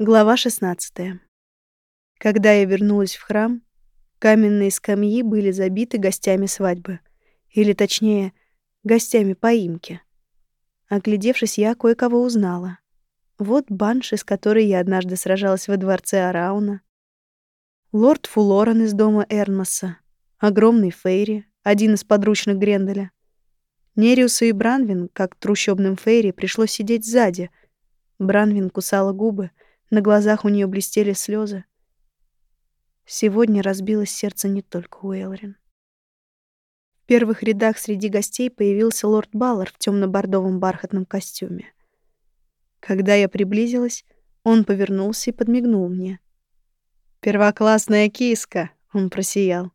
Глава 16. Когда я вернулась в храм, каменные скамьи были забиты гостями свадьбы. Или, точнее, гостями поимки. Оглядевшись, я кое-кого узнала. Вот Банши, с которой я однажды сражалась во дворце Арауна. Лорд Фулоран из дома Эрнмаса. Огромный Фейри, один из подручных Гренделя. Нериусу и Бранвин, как трущобным Фейри, пришлось сидеть сзади. Бранвин кусала губы — на глазах у нее блестели слезы. Сегодня разбилось сердце не только у Элрин. В первых рядах среди гостей появился лорд Баллар в темно-бордовом бархатном костюме. Когда я приблизилась, он повернулся и подмигнул мне. «Первоклассная киска!» — он просиял.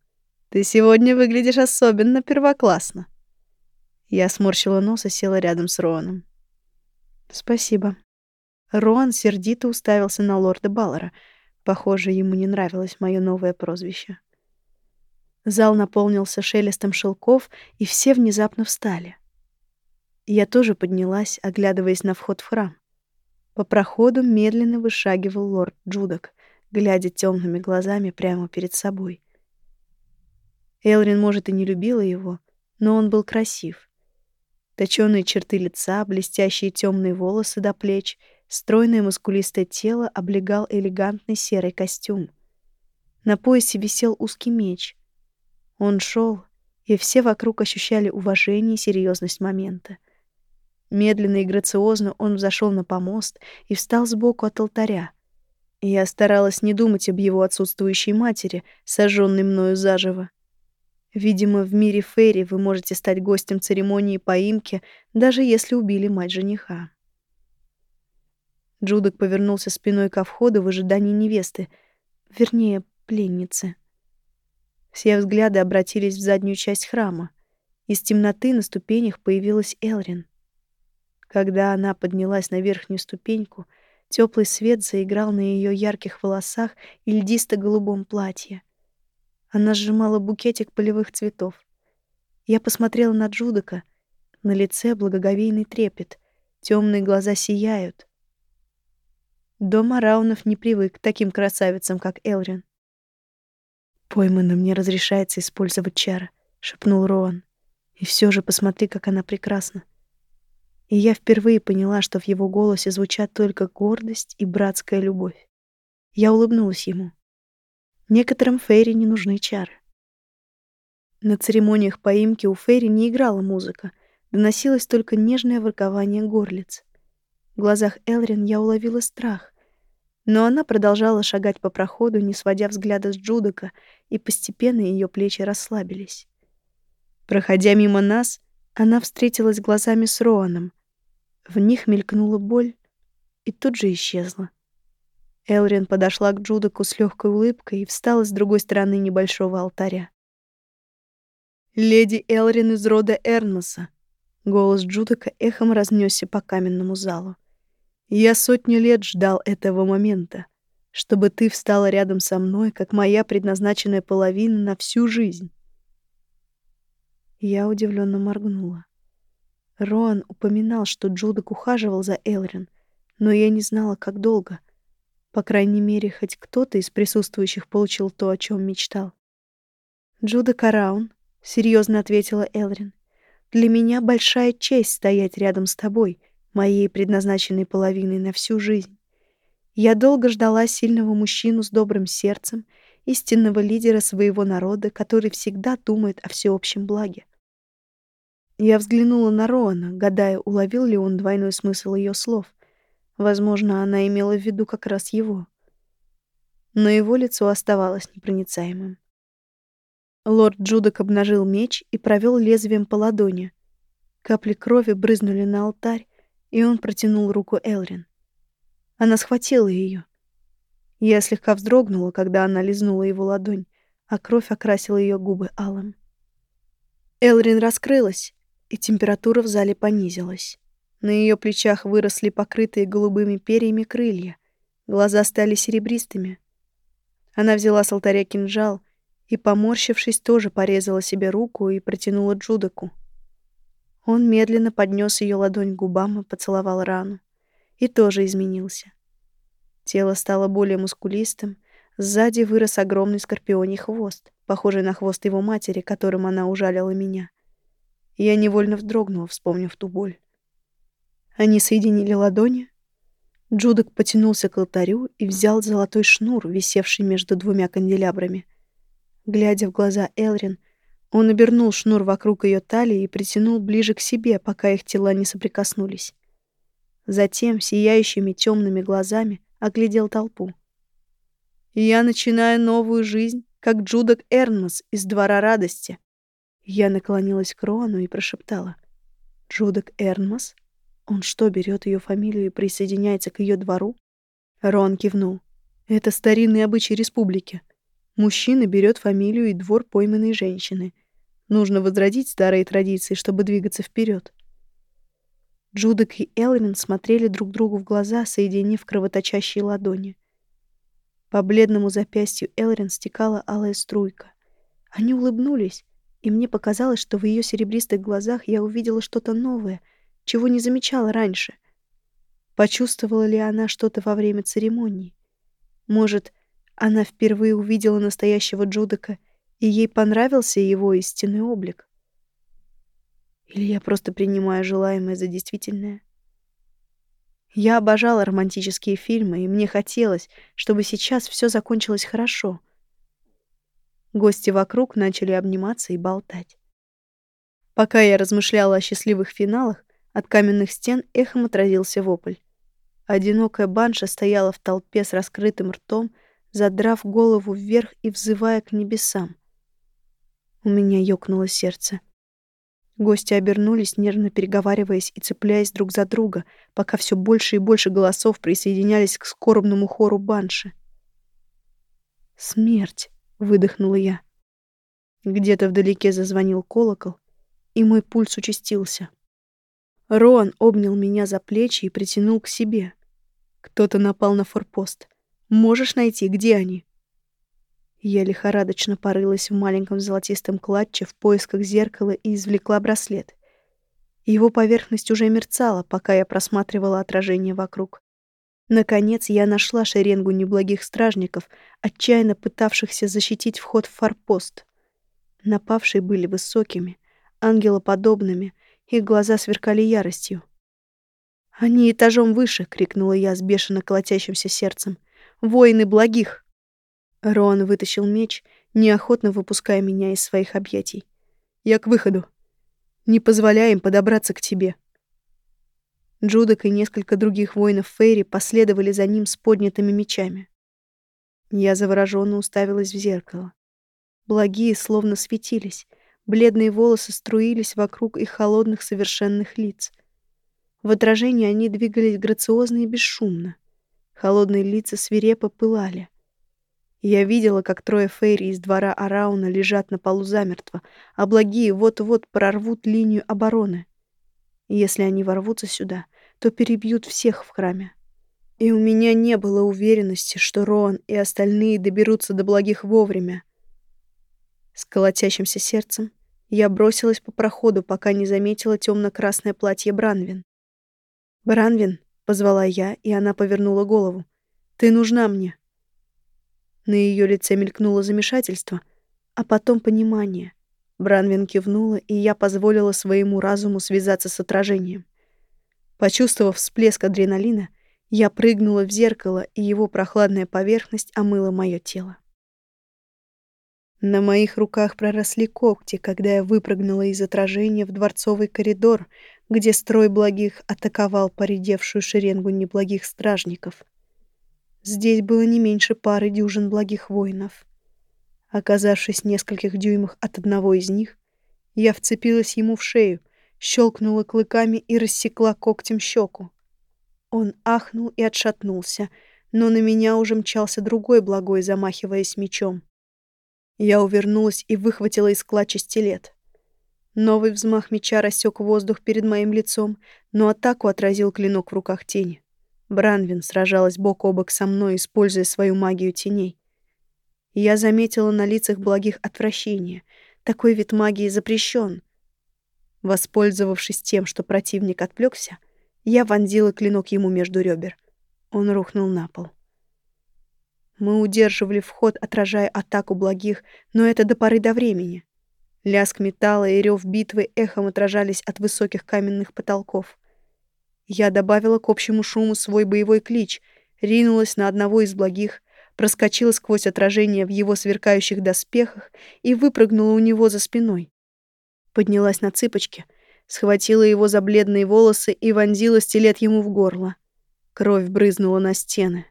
«Ты сегодня выглядишь особенно первоклассно!» Я сморщила нос и села рядом с Роаном. «Спасибо», Рон сердито уставился на лорда Баллара. Похоже, ему не нравилось мое новое прозвище. Зал наполнился шелестом шелков, и все внезапно встали. Я тоже поднялась, оглядываясь на вход в храм. По проходу медленно вышагивал лорд Джудок, глядя темными глазами прямо перед собой. Элрин, может, и не любила его, но он был красив. Точёные черты лица, блестящие темные волосы до плеч — Стройное мускулистое тело облегал элегантный серый костюм. На поясе висел узкий меч. Он шел, и все вокруг ощущали уважение и серьезность момента. Медленно и грациозно он взошел на помост и встал сбоку от алтаря. Я старалась не думать об его отсутствующей матери, сожженной мною заживо. Видимо, в мире Фейри вы можете стать гостем церемонии поимки, даже если убили мать жениха. Джудок повернулся спиной ко входу в ожидании невесты, вернее, пленницы. Все взгляды обратились в заднюю часть храма. Из темноты на ступенях появилась Элрин. Когда она поднялась на верхнюю ступеньку, теплый свет заиграл на ее ярких волосах и льдисто-голубом платье. Она сжимала букетик полевых цветов. Я посмотрела на Джудока. На лице благоговейный трепет. Темные глаза сияют. Дом Араунов не привык к таким красавицам, как Элрин. «Поймано мне разрешается использовать чары», — шепнул Роан. «И все же посмотри, как она прекрасна». И я впервые поняла, что в его голосе звучат только гордость и братская любовь. Я улыбнулась ему. Некоторым Фейри не нужны чары. На церемониях поимки у Фейри не играла музыка, доносилось только нежное воркование горлиц. В глазах Элрин я уловила страх, но она продолжала шагать по проходу, не сводя взгляда с Джудока, и постепенно ее плечи расслабились. Проходя мимо нас, она встретилась глазами с Роаном. В них мелькнула боль и тут же исчезла. Элрин подошла к Джудоку с легкой улыбкой и встала с другой стороны небольшого алтаря. «Леди Элрин из рода Эрнуса», — голос Джудока эхом разнесся по каменному залу. Я сотню лет ждал этого момента, чтобы ты встала рядом со мной, как моя предназначенная половина на всю жизнь. Я удивленно моргнула. Роан упоминал, что Джудок ухаживал за Элрин, но я не знала, как долго. По крайней мере, хоть кто-то из присутствующих получил то, о чем мечтал. «Джудок Араун», — серьезно ответила Элрин, — «для меня большая честь стоять рядом с тобой» моей предназначенной половиной на всю жизнь. Я долго ждала сильного мужчину с добрым сердцем, истинного лидера своего народа, который всегда думает о всеобщем благе. Я взглянула на Роана, гадая, уловил ли он двойной смысл ее слов. Возможно, она имела в виду как раз его. Но его лицо оставалось непроницаемым. Лорд Джудок обнажил меч и провел лезвием по ладони. Капли крови брызнули на алтарь, и он протянул руку Элрин. Она схватила ее. Я слегка вздрогнула, когда она лизнула его ладонь, а кровь окрасила ее губы алым. Элрин раскрылась, и температура в зале понизилась. На ее плечах выросли покрытые голубыми перьями крылья, глаза стали серебристыми. Она взяла с алтаря кинжал и, поморщившись, тоже порезала себе руку и протянула Джудаку. Он медленно поднес ее ладонь к губам и поцеловал рану. И тоже изменился. Тело стало более мускулистым, сзади вырос огромный скорпионий хвост, похожий на хвост его матери, которым она ужалила меня. Я невольно вздрогнула, вспомнив ту боль. Они соединили ладони. Джудок потянулся к алтарю и взял золотой шнур, висевший между двумя канделябрами. Глядя в глаза Элрин, он обернул шнур вокруг ее талии и притянул ближе к себе, пока их тела не соприкоснулись. Затем сияющими темными глазами оглядел толпу. «Я начинаю новую жизнь, как Джудок Эрнмас из Двора Радости». Я наклонилась к Роану и прошептала. «Джудок Эрнмас?» Он что, берет ее фамилию и присоединяется к ее двору? Рон кивнул. Это старинный обычай республики. Мужчина берет фамилию и двор пойманной женщины. Нужно возродить старые традиции, чтобы двигаться вперед. Джудок и Элвин смотрели друг другу в глаза, соединив кровоточащие ладони. По бледному запястью Элрин стекала алая струйка. Они улыбнулись, и мне показалось, что в ее серебристых глазах я увидела что-то новое — чего не замечала раньше. Почувствовала ли она что-то во время церемонии? Может, она впервые увидела настоящего Джудека, и ей понравился его истинный облик? Или я просто принимаю желаемое за действительное? Я обожала романтические фильмы, и мне хотелось, чтобы сейчас все закончилось хорошо. Гости вокруг начали обниматься и болтать. Пока я размышляла о счастливых финалах, от каменных стен эхом отразился вопль. Одинокая банша стояла в толпе с раскрытым ртом, задрав голову вверх и взывая к небесам. У меня ёкнуло сердце. Гости обернулись, нервно переговариваясь и цепляясь друг за друга, пока все больше и больше голосов присоединялись к скорбному хору банши. «Смерть!» — выдохнула я. Где-то вдалеке зазвонил колокол, и мой пульс участился. Рон обнял меня за плечи и притянул к себе. Кто-то напал на форпост. Можешь найти, где они? Я лихорадочно порылась в маленьком золотистом клатче в поисках зеркала и извлекла браслет. Его поверхность уже мерцала, пока я просматривала отражение вокруг. Наконец я нашла шеренгу неблагих стражников, отчаянно пытавшихся защитить вход в форпост. Напавшие были высокими, ангелоподобными, их глаза сверкали яростью. «Они этажом выше!» — крикнула я с бешено колотящимся сердцем. «Воины благих!» Рон вытащил меч, неохотно выпуская меня из своих объятий. «Я к выходу. Не позволяй им подобраться к тебе». Джудок и несколько других воинов Фейри последовали за ним с поднятыми мечами. Я завороженно уставилась в зеркало. Благие словно светились, Бледные волосы струились вокруг их холодных совершенных лиц. В отражении они двигались грациозно и бесшумно. Холодные лица свирепо пылали. Я видела, как трое фейри из двора Арауна лежат на полу замертво, а благие вот-вот прорвут линию обороны. Если они ворвутся сюда, то перебьют всех в храме. И у меня не было уверенности, что Роан и остальные доберутся до благих вовремя. С колотящимся сердцем я бросилась по проходу, пока не заметила темно-красное платье Бранвин. «Бранвин», — позвала я, и она повернула голову. «Ты нужна мне». На ее лице мелькнуло замешательство, а потом понимание. Бранвин кивнула, и я позволила своему разуму связаться с отражением. Почувствовав всплеск адреналина, я прыгнула в зеркало, и его прохладная поверхность омыла мое тело. На моих руках проросли когти, когда я выпрыгнула из отражения в дворцовый коридор, где строй благих атаковал поредевшую шеренгу неблагих стражников. Здесь было не меньше пары дюжин благих воинов. Оказавшись в нескольких дюймах от одного из них, я вцепилась ему в шею, щелкнула клыками и рассекла когтем щеку. Он ахнул и отшатнулся, но на меня уже мчался другой благой, замахиваясь мечом. Я увернулась и выхватила из клатча стилет. Новый взмах меча рассек воздух перед моим лицом, но атаку отразил клинок в руках тени. Бранвин сражалась бок о бок со мной, используя свою магию теней. Я заметила на лицах благих отвращение. Такой вид магии запрещен. Воспользовавшись тем, что противник отвлекся, я вонзила клинок ему между ребер. Он рухнул на пол. Мы удерживали вход, отражая атаку благих, но это до поры до времени. Лязг металла и рев битвы эхом отражались от высоких каменных потолков. Я добавила к общему шуму свой боевой клич, ринулась на одного из благих, проскочила сквозь отражение в его сверкающих доспехах и выпрыгнула у него за спиной. Поднялась на цыпочки, схватила его за бледные волосы и вонзила стилет ему в горло. Кровь брызнула на стены.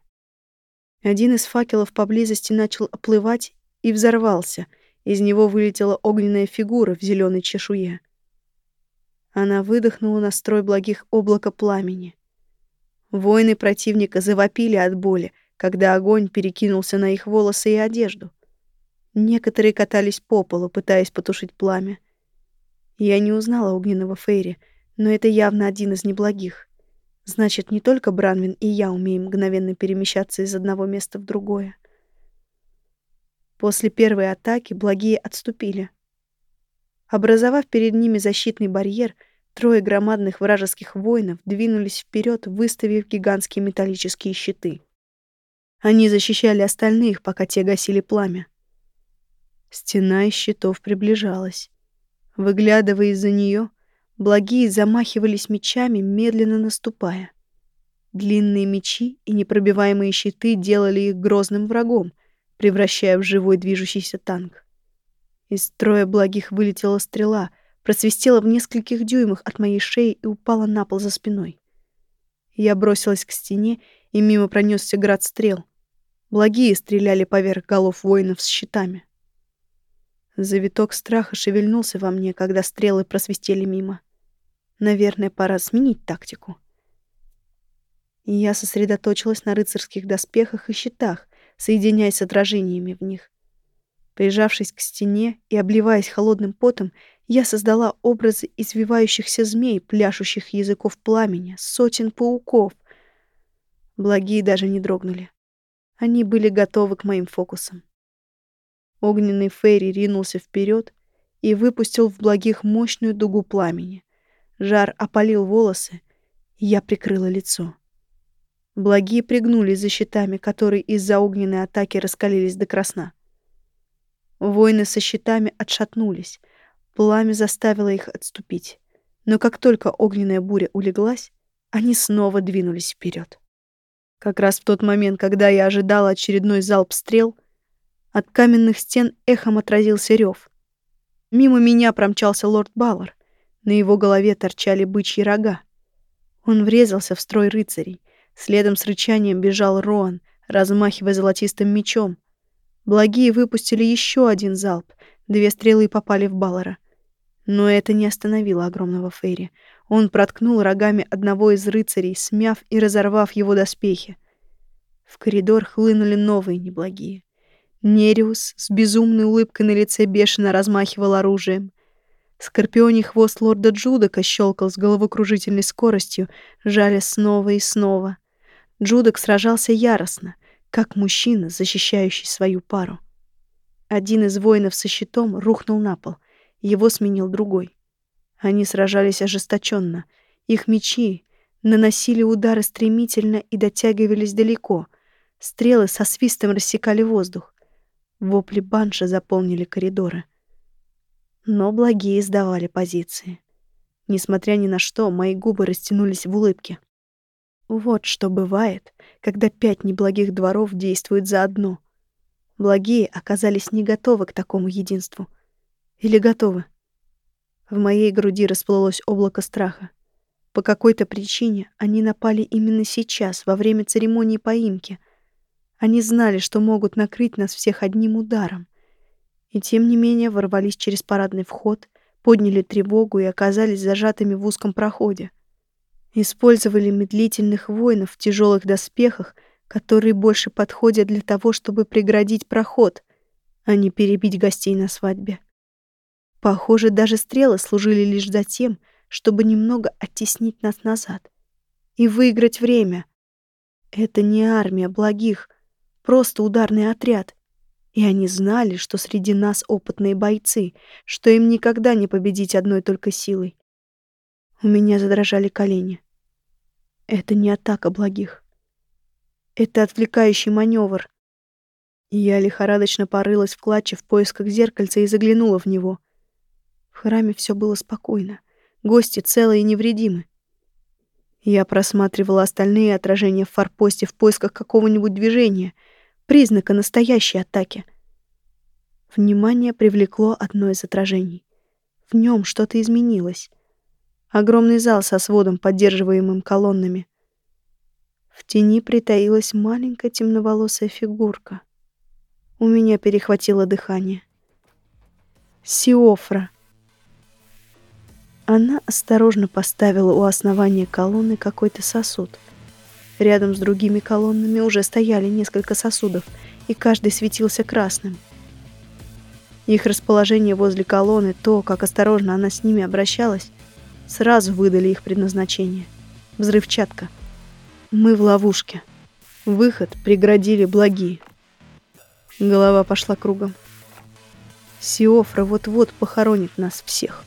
Один из факелов поблизости начал оплывать и взорвался. Из него вылетела огненная фигура в зеленой чешуе. Она выдохнула на строй благих облака пламени. Воины противника завопили от боли, когда огонь перекинулся на их волосы и одежду. Некоторые катались по полу, пытаясь потушить пламя. Я не узнала огненного Фейри, но это явно один из неблагих. Значит, не только Бранвин и я умеем мгновенно перемещаться из одного места в другое. После первой атаки благие отступили. Образовав перед ними защитный барьер, трое громадных вражеских воинов двинулись вперед, выставив гигантские металлические щиты. Они защищали остальных, пока те гасили пламя. Стена из щитов приближалась. Выглядывая из-за нее, Благие замахивались мечами, медленно наступая. Длинные мечи и непробиваемые щиты делали их грозным врагом, превращая в живой движущийся танк. Из строя благих вылетела стрела, просвистела в нескольких дюймах от моей шеи и упала на пол за спиной. Я бросилась к стене, и мимо пронесся град стрел. Благие стреляли поверх голов воинов с щитами. Завиток страха шевельнулся во мне, когда стрелы просвистели мимо. Наверное, пора сменить тактику. Я сосредоточилась на рыцарских доспехах и щитах, соединяясь с отражениями в них. Прижавшись к стене и обливаясь холодным потом, я создала образы извивающихся змей, пляшущих языков пламени, сотен пауков. Благие даже не дрогнули. Они были готовы к моим фокусам. Огненный Фейри ринулся вперед и выпустил в благих мощную дугу пламени. Жар опалил волосы, и я прикрыла лицо. Благие пригнулись за щитами, которые из-за огненной атаки раскалились до красна. Воины со щитами отшатнулись. Пламя заставило их отступить. Но как только огненная буря улеглась, они снова двинулись вперед. Как раз в тот момент, когда я ожидала очередной залп стрел, от каменных стен эхом отразился рев. Мимо меня промчался лорд Баллар. На его голове торчали бычьи рога. Он врезался в строй рыцарей. Следом с рычанием бежал Роан, размахивая золотистым мечом. Благие выпустили еще один залп. Две стрелы попали в Баллара. Но это не остановило огромного Фейри. Он проткнул рогами одного из рыцарей, смяв и разорвав его доспехи. В коридор хлынули новые неблагие. Нериус с безумной улыбкой на лице бешено размахивал оружием. Скорпионий хвост лорда Джудака щелкал с головокружительной скоростью, жаля снова и снова. Джудак сражался яростно, как мужчина, защищающий свою пару. Один из воинов со щитом рухнул на пол, его сменил другой. Они сражались ожесточенно. Их мечи наносили удары стремительно и дотягивались далеко. Стрелы со свистом рассекали воздух. Вопли банша заполнили коридоры. Но благие сдавали позиции. Несмотря ни на что, мои губы растянулись в улыбке. Вот что бывает, когда пять неблагих дворов действуют заодно. Благие оказались не готовы к такому единству. Или готовы? В моей груди расплылось облако страха. По какой-то причине они напали именно сейчас, во время церемонии поимки. Они знали, что могут накрыть нас всех одним ударом — и тем не менее ворвались через парадный вход, подняли тревогу и оказались зажатыми в узком проходе. Использовали медлительных воинов в тяжелых доспехах, которые больше подходят для того, чтобы преградить проход, а не перебить гостей на свадьбе. Похоже, даже стрелы служили лишь за тем, чтобы немного оттеснить нас назад и выиграть время. Это не армия благих, просто ударный отряд, и они знали, что среди нас опытные бойцы, что им никогда не победить одной только силой. У меня задрожали колени. Это не атака благих. Это отвлекающий маневр. Я лихорадочно порылась в клатче в поисках зеркальца и заглянула в него. В храме все было спокойно. Гости целы и невредимы. Я просматривала остальные отражения в форпосте в поисках какого-нибудь движения, признака настоящей атаки. Внимание привлекло одно из отражений. В нем что-то изменилось. Огромный зал со сводом, поддерживаемым колоннами. В тени притаилась маленькая темноволосая фигурка. У меня перехватило дыхание. Сиофра. Она осторожно поставила у основания колонны какой-то сосуд. Рядом с другими колоннами уже стояли несколько сосудов, и каждый светился красным. Их расположение возле колонны, то, как осторожно она с ними обращалась, сразу выдали их предназначение. Взрывчатка. Мы в ловушке. Выход преградили благие. Голова пошла кругом. Сиофра вот-вот похоронит нас всех.